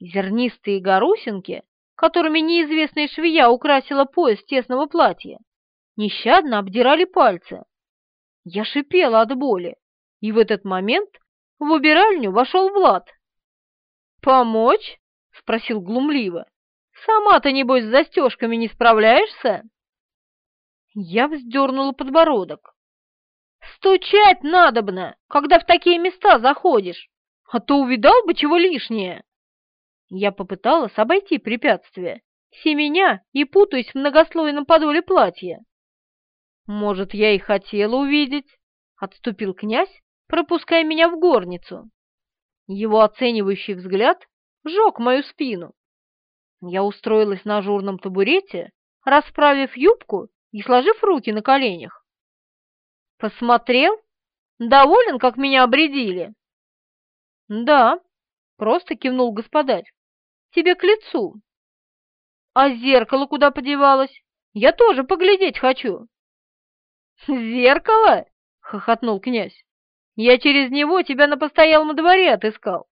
Зернистые горусинки, которыми неизвестная швея украсила пояс тесного платья, нещадно обдирали пальцы. Я шипела от боли, и в этот момент в убиральню вошел Влад. «Помочь?» — спросил глумливо. «Сама-то, небось, с застежками не справляешься?» Я вздернула подбородок. «Стучать надобно, когда в такие места заходишь, а то увидал бы чего лишнее!» Я попыталась обойти препятствие, семеня и путаясь в многослойном подоле платья. «Может, я и хотела увидеть?» — отступил князь, пропуская меня в горницу. Его оценивающий взгляд жег мою спину. Я устроилась на ажурном табурете, расправив юбку и сложив руки на коленях. «Посмотрел? Доволен, как меня обредили?» «Да», — просто кивнул господарь тебе к лицу. А зеркало куда подевалось? Я тоже поглядеть хочу. Зеркало? хохотнул князь. Я через него тебя на постоялом дворе отыскал.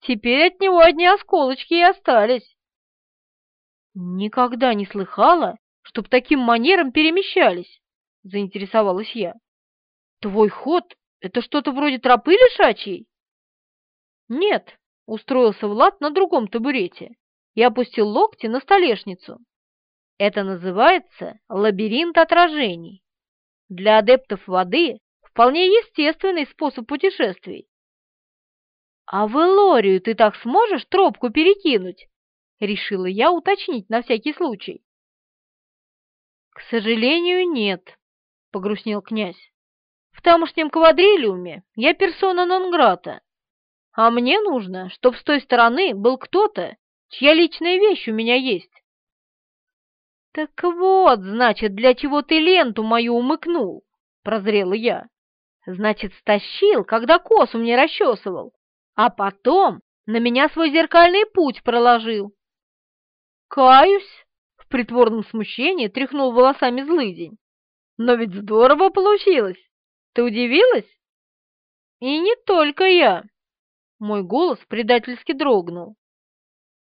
Теперь от него одни осколочки и остались. Никогда не слыхала, чтоб таким манером перемещались, заинтересовалась я. Твой ход — это что-то вроде тропы лишачьей? Нет, устроился Влад на другом табурете и опустил локти на столешницу. Это называется лабиринт отражений. Для адептов воды вполне естественный способ путешествий. «А в Элорию ты так сможешь тропку перекинуть?» — решила я уточнить на всякий случай. «К сожалению, нет», — погрустнел князь. «В тамошнем квадрилиуме я персона нон-грата, а мне нужно, чтоб с той стороны был кто-то, чья личная вещь у меня есть. Так вот, значит, для чего ты ленту мою умыкнул, прозрела я. Значит, стащил, когда косу мне расчесывал, а потом на меня свой зеркальный путь проложил. Каюсь, в притворном смущении тряхнул волосами злыдень. Но ведь здорово получилось. Ты удивилась? И не только я. Мой голос предательски дрогнул.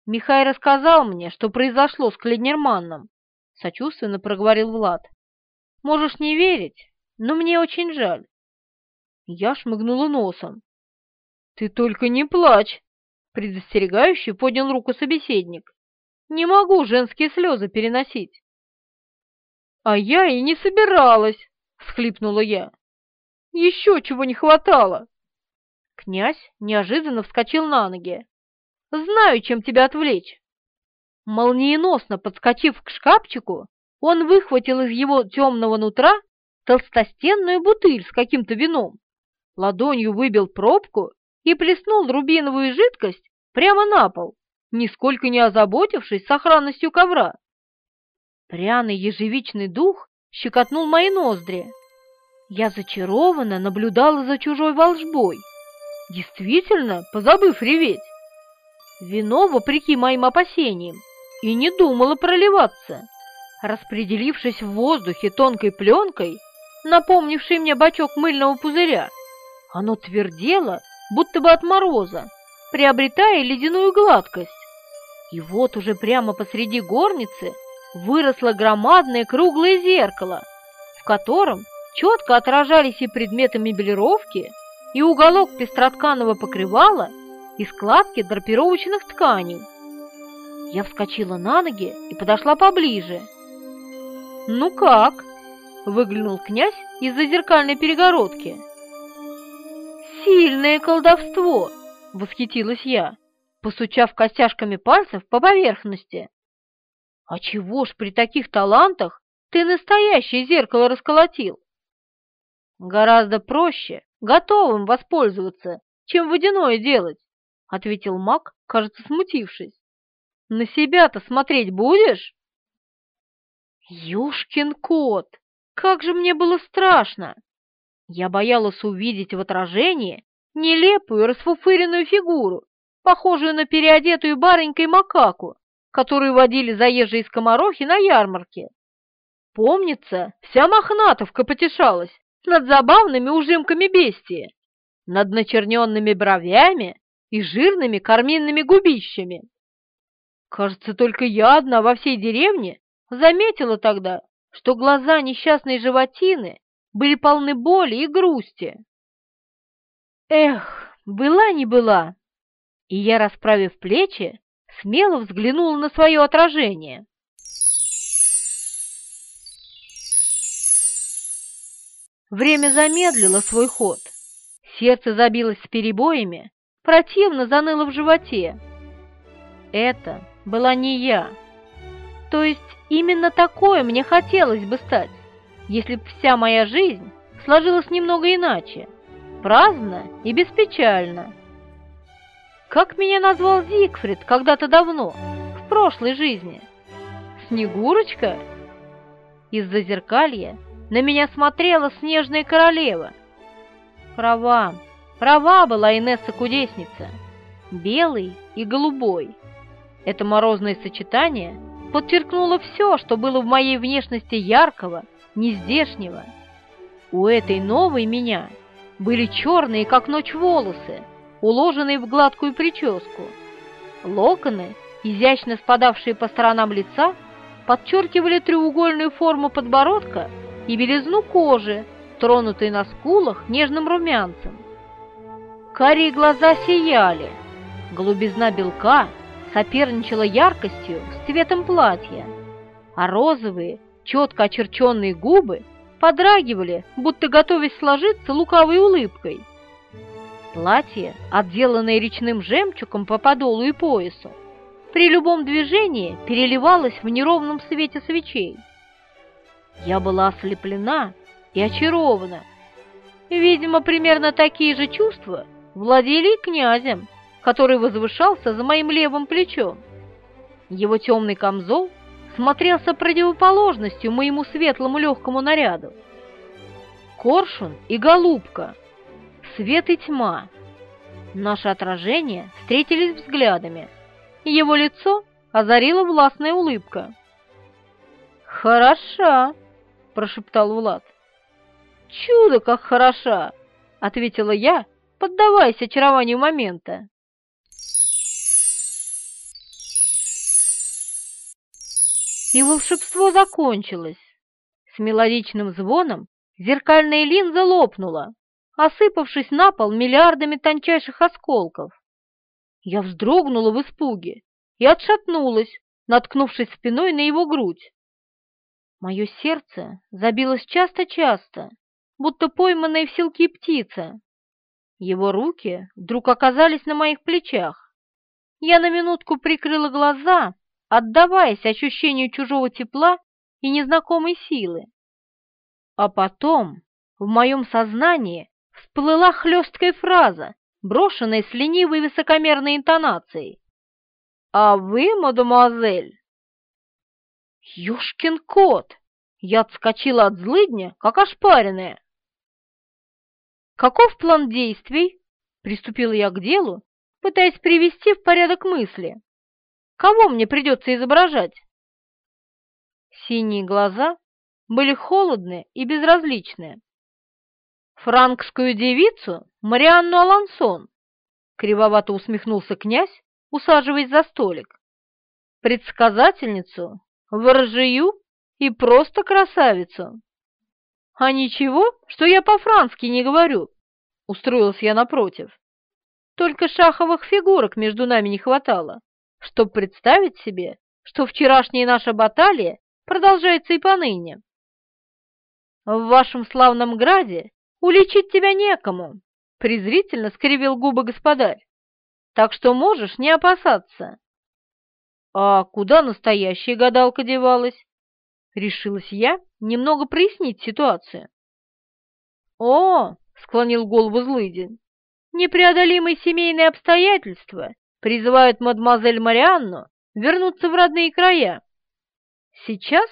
Михай рассказал мне, что произошло с Кледнерманном, сочувственно проговорил Влад. Можешь не верить, но мне очень жаль. Я шмыгнула носом. Ты только не плачь, предостерегающе поднял руку собеседник. Не могу женские слезы переносить. А я и не собиралась, всхлипнула я. Еще чего не хватало. Князь неожиданно вскочил на ноги. «Знаю, чем тебя отвлечь!» Молниеносно подскочив к шкафчику, он выхватил из его темного нутра толстостенную бутыль с каким-то вином, ладонью выбил пробку и плеснул рубиновую жидкость прямо на пол, нисколько не озаботившись сохранностью ковра. Пряный ежевичный дух щекотнул мои ноздри. Я зачарованно наблюдала за чужой волжбой, действительно позабыв реветь. Вино, вопреки моим опасениям, и не думало проливаться, распределившись в воздухе тонкой пленкой, напомнившей мне бачок мыльного пузыря. Оно твердело, будто бы от мороза, приобретая ледяную гладкость. И вот уже прямо посреди горницы выросло громадное круглое зеркало, в котором четко отражались и предметы мебелировки, и уголок пестротканого покрывала, и складки драпировочных тканей. Я вскочила на ноги и подошла поближе. «Ну как?» — выглянул князь из-за зеркальной перегородки. «Сильное колдовство!» — восхитилась я, посучав костяшками пальцев по поверхности. «А чего ж при таких талантах ты настоящее зеркало расколотил?» «Гораздо проще готовым воспользоваться, чем водяное делать, — ответил маг, кажется, смутившись. На себя-то смотреть будешь?» Юшкин кот! Как же мне было страшно! Я боялась увидеть в отражении нелепую расфуфыренную фигуру, похожую на переодетую баронькой макаку, которую водили заезжие скоморохи на ярмарке. Помнится, вся Мохнатовка потешалась над забавными ужимками бестии, над начерненными бровями и жирными карминными губищами. Кажется, только я одна во всей деревне заметила тогда, что глаза несчастной животины были полны боли и грусти. Эх, была не была. И я, расправив плечи, смело взглянула на свое отражение. Время замедлило свой ход. Сердце забилось с перебоями, противно заныло в животе. Это была не я. То есть именно такое мне хотелось бы стать, если б вся моя жизнь сложилась немного иначе, праздно и беспечально. Как меня назвал Зигфрид когда-то давно, в прошлой жизни? Снегурочка? Из-за зеркалья на меня смотрела снежная королева. Права, права была Инесса-кудесница, белый и голубой. Это морозное сочетание подчеркнуло все, что было в моей внешности яркого, нездешнего. У этой новой меня были черные, как ночь, волосы, уложенные в гладкую прическу. Локоны, изящно спадавшие по сторонам лица, подчеркивали треугольную форму подбородка и белизну кожи, тронутой на скулах нежным румянцем. Карие глаза сияли, голубизна белка соперничала яркостью с цветом платья, а розовые, четко очерченные губы подрагивали, будто готовясь сложиться лукавой улыбкой. Платье, отделанное речным жемчугом по подолу и поясу, при любом движении переливалось в неровном свете свечей. Я была ослеплена и очарована. Видимо, примерно такие же чувства владели князем, который возвышался за моим левым плечом. Его темный камзол смотрелся противоположностью моему светлому легкому наряду. Коршун и голубка, свет и тьма. Наши отражения встретились взглядами, его лицо озарила властная улыбка. «Хороша!» – прошептал Влад. «Чудо, как хороша!» – ответила я, поддаваясь очарованию момента. И волшебство закончилось. С мелодичным звоном зеркальная линза лопнула, осыпавшись на пол миллиардами тончайших осколков. Я вздрогнула в испуге и отшатнулась, наткнувшись спиной на его грудь. Мое сердце забилось часто-часто, будто пойманная в силки птица. Его руки вдруг оказались на моих плечах. Я на минутку прикрыла глаза отдаваясь ощущению чужого тепла и незнакомой силы. А потом в моем сознании всплыла хлесткая фраза, брошенная с ленивой высокомерной интонацией. «А вы, мадемуазель?» «Юшкин кот!» Я отскочила от злыдня, как ошпаренная. «Каков план действий?» — приступила я к делу, пытаясь привести в порядок мысли. Кого мне придется изображать?» Синие глаза были холодные и безразличные. «Франкскую девицу Марианну Алансон», — кривовато усмехнулся князь, усаживаясь за столик. «Предсказательницу, ворожею и просто красавицу». «А ничего, что я по-франски не говорю», — устроился я напротив. «Только шаховых фигурок между нами не хватало чтобы представить себе, что вчерашняя наша баталия продолжается и поныне. В вашем славном граде уличить тебя некому, презрительно скривил губы господарь, так что можешь не опасаться. А куда настоящая гадалка девалась? Решилась я немного прояснить ситуацию. О, склонил голову злыдень, непреодолимые семейные обстоятельства призывают мадемуазель Марианну вернуться в родные края. Сейчас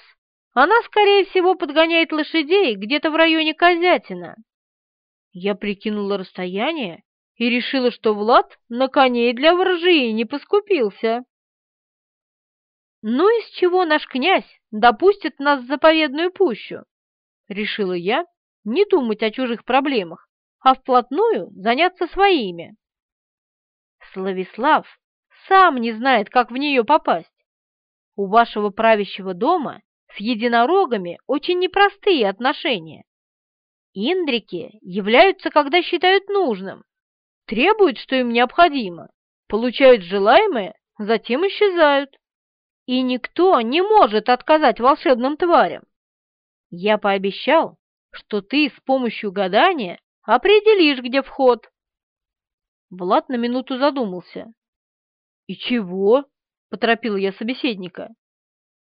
она, скорее всего, подгоняет лошадей где-то в районе Козятина. Я прикинула расстояние и решила, что Влад на коней для воржии не поскупился. «Ну, из чего наш князь допустит нас в заповедную пущу?» — решила я не думать о чужих проблемах, а вплотную заняться своими. Славислав сам не знает, как в нее попасть. У вашего правящего дома с единорогами очень непростые отношения. Индрики являются, когда считают нужным, требуют, что им необходимо, получают желаемое, затем исчезают. И никто не может отказать волшебным тварям. Я пообещал, что ты с помощью гадания определишь, где вход. Влад на минуту задумался. «И чего?» — поторопил я собеседника.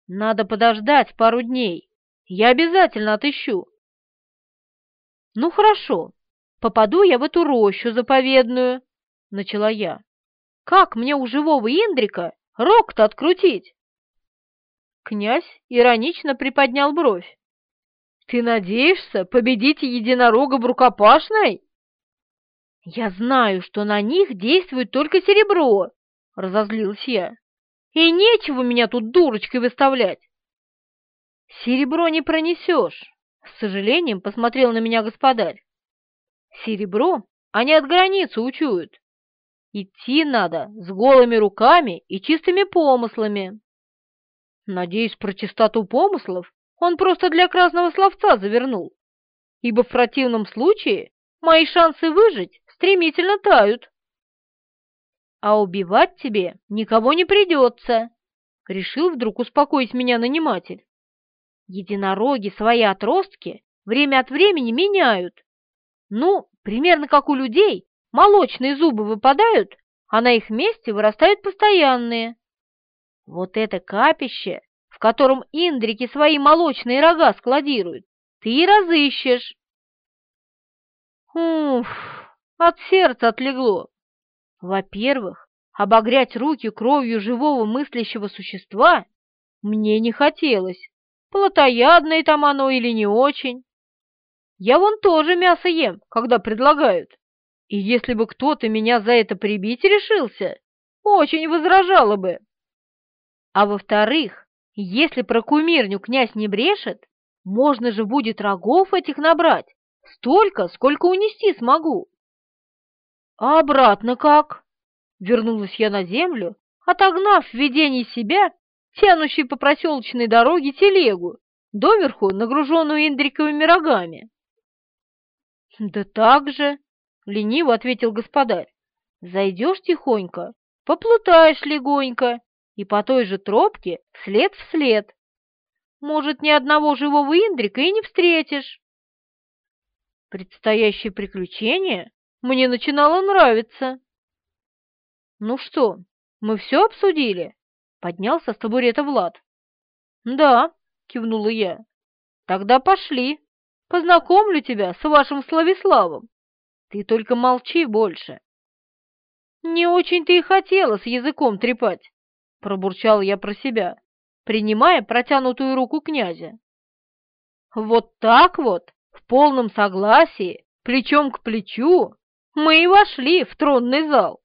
«Надо подождать пару дней. Я обязательно отыщу». «Ну хорошо, попаду я в эту рощу заповедную», — начала я. «Как мне у живого Индрика рог-то открутить?» Князь иронично приподнял бровь. «Ты надеешься победить единорога в рукопашной?» «Я знаю, что на них действует только серебро», — разозлилась я. «И нечего меня тут дурочкой выставлять». «Серебро не пронесешь», — с сожалением посмотрел на меня господарь. «Серебро они от границы учуют. Идти надо с голыми руками и чистыми помыслами». Надеюсь, про чистоту помыслов он просто для красного словца завернул, ибо в противном случае мои шансы выжить стремительно тают. А убивать тебе никого не придется, — решил вдруг успокоить меня наниматель. Единороги свои отростки время от времени меняют. Ну, примерно как у людей, молочные зубы выпадают, а на их месте вырастают постоянные. Вот это капище, в котором индрики свои молочные рога складируют, ты и разыщешь. Уф, от сердца отлегло. Во-первых, обогрять руки кровью живого мыслящего существа мне не хотелось, плотоядное там оно или не очень. Я вон тоже мясо ем, когда предлагают, и если бы кто-то меня за это прибить решился, очень возражала бы. А во-вторых, если про кумирню князь не брешет, можно же будет рогов этих набрать, столько, сколько унести смогу. А обратно как? Вернулась я на землю, отогнав в видении себя, тянущей по проселочной дороге телегу, доверху нагруженную индриковыми рогами. «Да так же», — лениво ответил господарь, — «зайдешь тихонько, поплутаешь легонько, и по той же тропке след в след. Может, ни одного живого индрика и не встретишь. Предстоящее приключение мне начинало нравиться. «Ну что, мы все обсудили?» — поднялся с табурета Влад. «Да», — кивнула я. «Тогда пошли. Познакомлю тебя с вашим Славиславом. Ты только молчи больше». «Не очень-то и хотела с языком трепать пробурчал я про себя, принимая протянутую руку князя. Вот так вот, в полном согласии, плечом к плечу, мы и вошли в тронный зал.